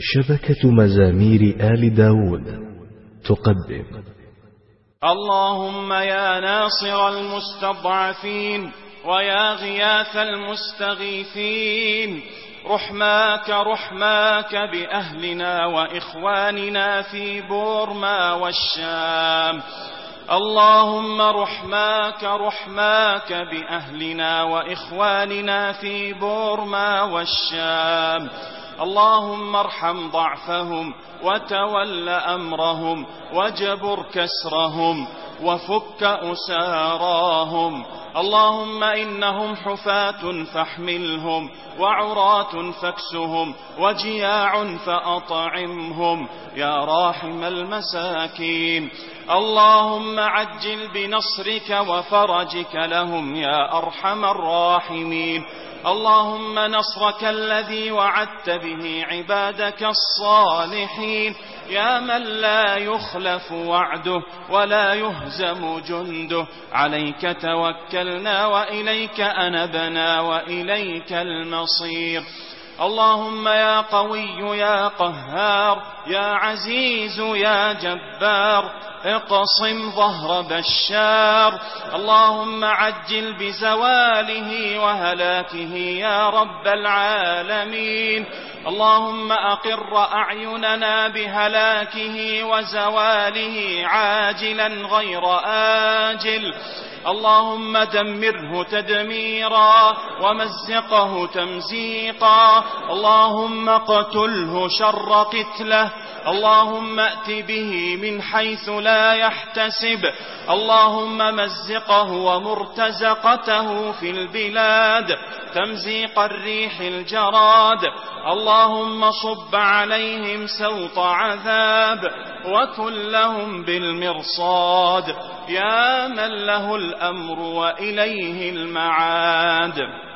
شبكة مزامير آل داود تقدم. اللهم يا ناصر المستضعفين ويا غياث المستغيثين رحماك رحماك بأهلنا وإخواننا في بورما والشام. اللهم رحماك رحماك بأهلنا وإخواننا في بورما والشام. اللهم ارحم ضعفهم وتول أمرهم وجبر كسرهم وفك أساراهم اللهم إنهم حفاة فاحملهم وعراة فاكسهم وجياع فأطعمهم يا راحم المساكين اللهم عجل بنصرك وفرجك لهم يا أرحم الراحمين. اللهم نصرك الذي وعدت به عبادك الصالحين. يا من لا يخلف وعده ولا يهزم جنده. عليك توكلنا وإليك أنبنا وإليك المصير. اللهم يا قوي يا قهار يا عزيز يا جبار اقصم ظهر بشار. اللهم عجل بزواله وهلاكه يا رب العالمين. اللهم أقر أعيننا بهلاكه وزواله عاجلا غير آجل. اللهم دمره تدميرا ومزقه تمزيقا. اللهم قتله شر قتله. اللهم ائت به من حيث لا يحتسب. اللهم مزقه ومرتزقته في البلاد. تمزيق الريح الجراد. اللهم صب عليهم سوط عذاب. وكن لهم بالمرصاد. يا من له الأمر وإليه المعاد.